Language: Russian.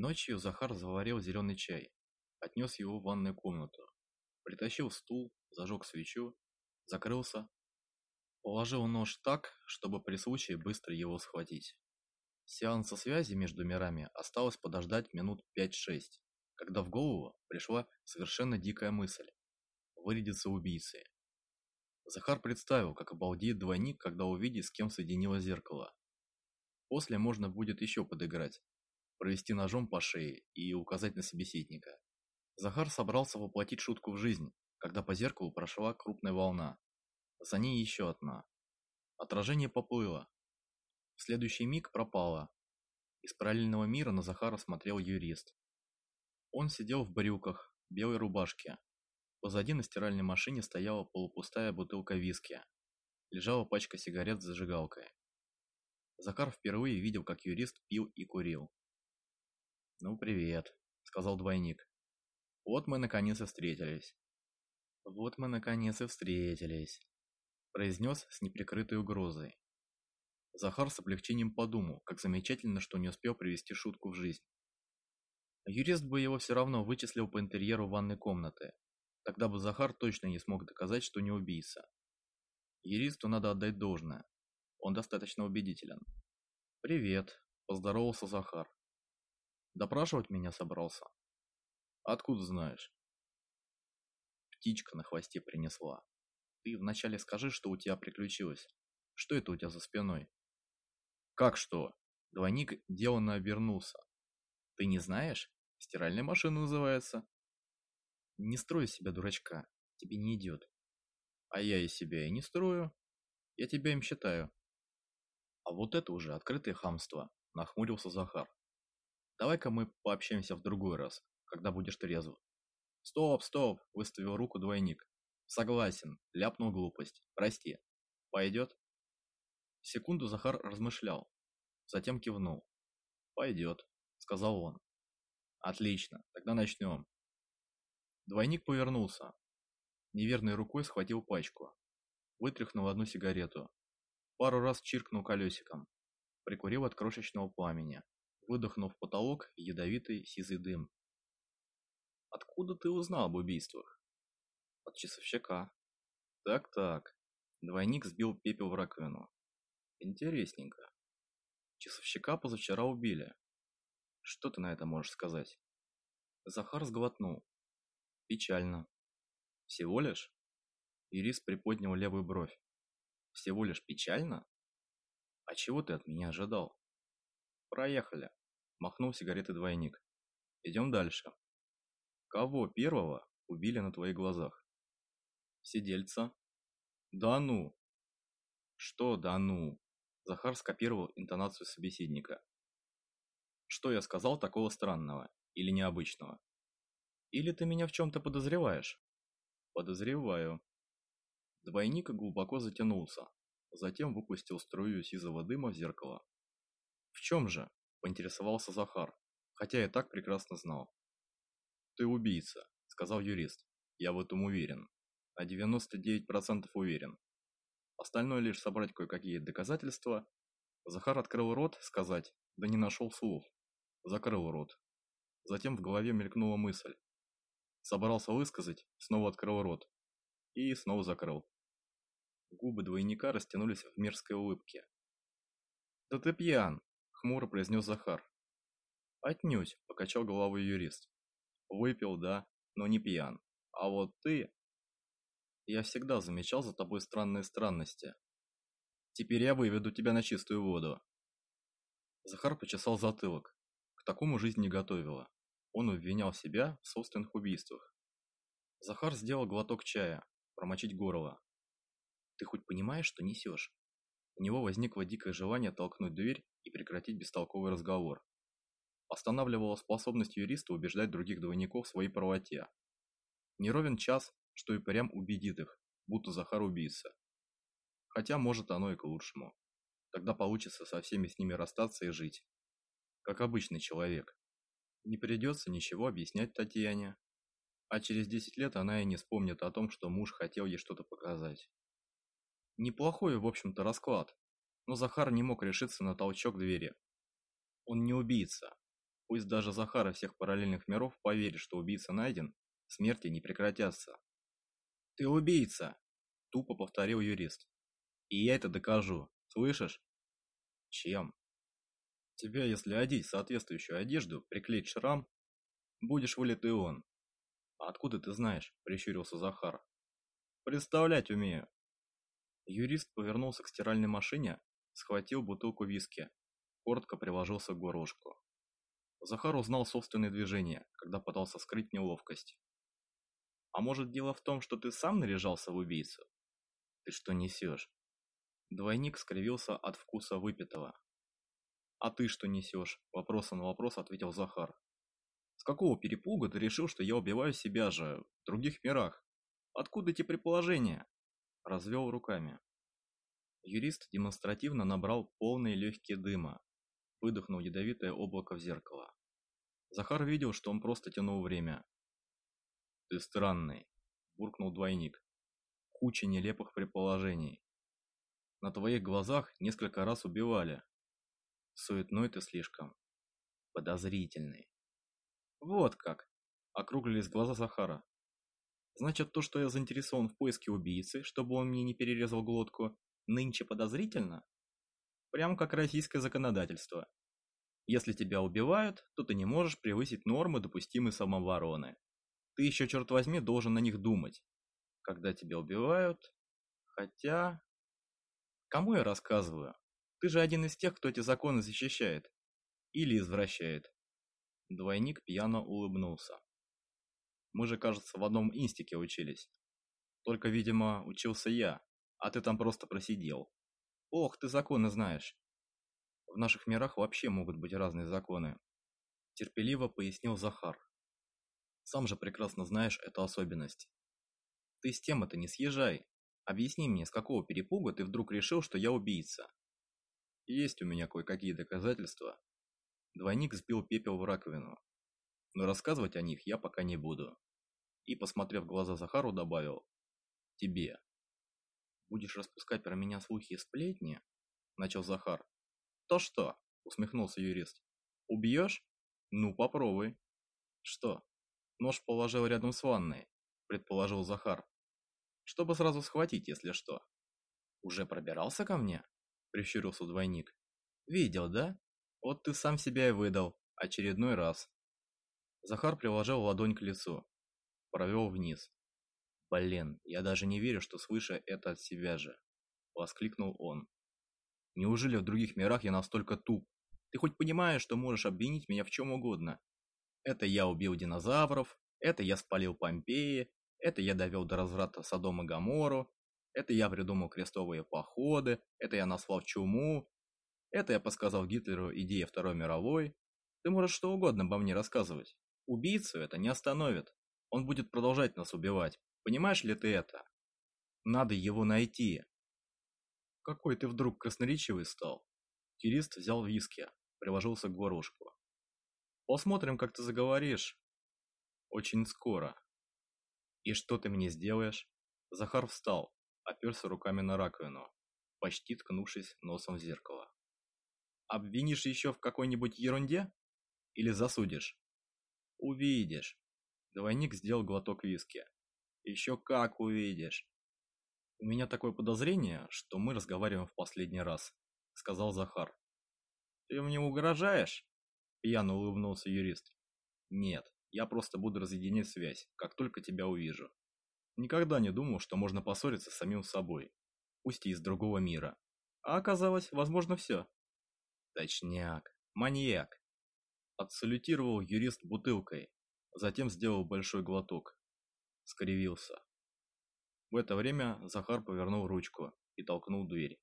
Ночью Захар заварил зеленый чай, отнес его в ванную комнату, притащил стул, зажег свечу, закрылся, положил нож так, чтобы при случае быстро его схватить. Сеанса связи между мирами осталось подождать минут 5-6, когда в голову пришла совершенно дикая мысль – вырядиться убийцей. Захар представил, как обалдеет двойник, когда увидит, с кем соединилось зеркало. После можно будет еще подыграть, провести ножом по шее и указать на собеседника. Захар собрался воплотить шутку в жизнь, когда по зеркалу прошла крупная волна. За ней еще одна. Отражение поплыло. В следующий миг пропало. Из параллельного мира на Захара смотрел юрист. Он сидел в брюках, белой рубашке. Позади на стиральной машине стояла полупустая бутылка виски. Лежала пачка сигарет с зажигалкой. Захар впервые видел, как юрист пил и курил. «Ну, привет», — сказал двойник. «Вот мы наконец и встретились». «Вот мы наконец и встретились», — произнес с неприкрытой угрозой. Захар с облегчением подумал, как замечательно, что не успел привести шутку в жизнь. Юрист бы его все равно вычислил по интерьеру ванной комнаты. Тогда бы Захар точно не смог доказать, что не убийца. Юристу надо отдать должное. Он достаточно убедителен. «Привет», – поздоровался Захар. «Допрашивать меня собрался?» «Откуда знаешь?» Птичка на хвосте принесла. «Ты вначале скажи, что у тебя приключилось. Что это у тебя за спиной?» «Как что?» Двойник деланно обернулся. «Ты не знаешь? Стиральная машина называется». «Не строй себя дурачка. Тебе не идет». «А я из себя и не строю. Я тебя им считаю. А вот это уже открытое хамство, нахмурился Захар. Давай-ка мы пообщаемся в другой раз, когда будешь трезв. Стоп, стоп, выставил руку двойник. Согласен, ляпнул глупость. Прости. Пойдет? Секунду Захар размышлял, затем кивнул. Пойдет, сказал он. Отлично, тогда начнем. Двойник повернулся. Неверной рукой схватил пачку. Вытряхнул одну сигарету, Пару раз чиркнул колесиком. Прикурил от крошечного пламени, выдохнув в потолок ядовитый сизый дым. «Откуда ты узнал об убийствах?» «От часовщика». «Так-так». Двойник сбил пепел в раковину. «Интересненько. Часовщика позавчера убили. Что ты на это можешь сказать?» Захар сглотнул. «Печально. Всего лишь?» Ирис приподнял левую бровь всего лишь печально? А чего ты от меня ожидал? Проехали. Махнул сигареты двойник. Идем дальше. Кого первого убили на твоих глазах? Сидельца. Да ну. Что да ну? Захар скопировал интонацию собеседника. Что я сказал такого странного или необычного? Или ты меня в чем-то подозреваешь? Подозреваю. Двойник глубоко затянулся, затем выпустил струю сизого дыма в зеркало. «В чем же?» – поинтересовался Захар, хотя и так прекрасно знал. «Ты убийца», – сказал юрист. «Я в этом уверен. На 99% уверен. Остальное лишь собрать кое-какие доказательства». Захар открыл рот сказать, да не нашел слов. Закрыл рот. Затем в голове мелькнула мысль. Собрался высказать, снова открыл рот. И снова закрыл. Губы двойника растянулись в мерзкой улыбке. «Да ты пьян!» – хмуро произнес Захар. «Отнюдь!» – покачал головой юрист. «Выпил, да, но не пьян. А вот ты...» «Я всегда замечал за тобой странные странности. Теперь я выведу тебя на чистую воду». Захар почесал затылок. К такому жизнь не готовила. Он обвинял себя в собственных убийствах. Захар сделал глоток чая, промочить горло, ты хоть понимаешь, что несешь? У него возникло дикое желание толкнуть дверь и прекратить бестолковый разговор. Останавливала способность юриста убеждать других двойников в своей правоте. Не ровен час, что и прям убедит их, будто Захар убийца. Хотя, может, оно и к лучшему. Тогда получится со всеми с ними расстаться и жить. Как обычный человек. Не придется ничего объяснять Татьяне. А через 10 лет она и не вспомнит о том, что муж хотел ей что-то показать. Неплохой, в общем-то, расклад, но Захар не мог решиться на толчок двери. Он не убийца. Пусть даже Захар из всех параллельных миров поверит, что убийца найден, смерти не прекратятся. «Ты убийца!» – тупо повторил юрист. «И я это докажу, слышишь?» «Чем?» «Тебя, если одеть соответствующую одежду, приклеить шрам, будешь вылитый он». «А откуда ты знаешь?» – прищурился Захар. «Представлять умею». Юрист повернулся к стиральной машине, схватил бутылку виски, коротко приложился к горлышку. Захар узнал собственные движения, когда пытался скрыть неловкость. «А может, дело в том, что ты сам наряжался в убийцу?» «Ты что несешь?» Двойник скривился от вкуса выпитого. «А ты что несешь?» – вопросом на вопрос ответил Захар. «С какого перепуга ты решил, что я убиваю себя же в других мирах? Откуда эти предположения?» Развел руками. Юрист демонстративно набрал полные легкие дыма, выдохнул ядовитое облако в зеркало. Захар видел, что он просто тянул время. «Ты странный», – буркнул двойник. «Куча нелепых предположений. На твоих глазах несколько раз убивали. Суетной ты слишком. Подозрительный». «Вот как!» – округлились глаза Захара. «Значит, то, что я заинтересован в поиске убийцы, чтобы он мне не перерезал глотку, нынче подозрительно?» Прям как российское законодательство. Если тебя убивают, то ты не можешь превысить нормы допустимой самообороны. Ты еще, черт возьми, должен на них думать. Когда тебя убивают... Хотя... Кому я рассказываю? Ты же один из тех, кто эти законы защищает. Или извращает. Двойник пьяно улыбнулся. Мы же, кажется, в одном инстике учились. Только, видимо, учился я, а ты там просто просидел. Ох, ты законы знаешь. В наших мирах вообще могут быть разные законы. Терпеливо пояснил Захар. Сам же прекрасно знаешь эту особенность. Ты с тем это не съезжай. Объясни мне, с какого перепуга ты вдруг решил, что я убийца? Есть у меня кое-какие доказательства. Двойник сбил пепел в раковину. Но рассказывать о них я пока не буду. И, посмотрев в глаза Захару, добавил. Тебе. Будешь распускать про меня слухи и сплетни? Начал Захар. То что? Усмехнулся юрист. Убьешь? Ну, попробуй. Что? Нож положил рядом с ванной, предположил Захар. Чтобы сразу схватить, если что. Уже пробирался ко мне? Прищурился двойник. Видел, да? Вот ты сам себя и выдал. Очередной раз. Захар приложил ладонь к лицу. Провел вниз. «Блин, я даже не верю, что свыше это от себя же!» – воскликнул он. «Неужели в других мирах я настолько туп? Ты хоть понимаешь, что можешь обвинить меня в чем угодно? Это я убил динозавров, это я спалил Помпеи, это я довел до разврата Содом и Гамору, это я придумал крестовые походы, это я наслал чуму, это я подсказал Гитлеру идеи Второй мировой. Ты можешь что угодно обо мне рассказывать. Убийцу это не остановит. Он будет продолжать нас убивать, Понимаешь ли ты это? Надо его найти. Какой ты вдруг красноречивый стал. Кирист взял виски, приложился к горлышку. Посмотрим, как ты заговоришь. Очень скоро. И что ты мне сделаешь? Захар встал, оперся руками на раковину, почти ткнувшись носом в зеркало. Обвинишь еще в какой-нибудь ерунде? Или засудишь? Увидишь. Двойник сделал глоток виски. Еще как увидишь. У меня такое подозрение, что мы разговариваем в последний раз, сказал Захар. Ты мне угрожаешь? Пьяно улыбнулся юрист. Нет, я просто буду разъединять связь, как только тебя увижу. Никогда не думал, что можно поссориться с самим собой, пусть и из другого мира. А оказалось, возможно, все. Точняк, маньяк. Отсалютировал юрист бутылкой, затем сделал большой глоток скривился. В это время Захар повернул ручку и толкнул дверь.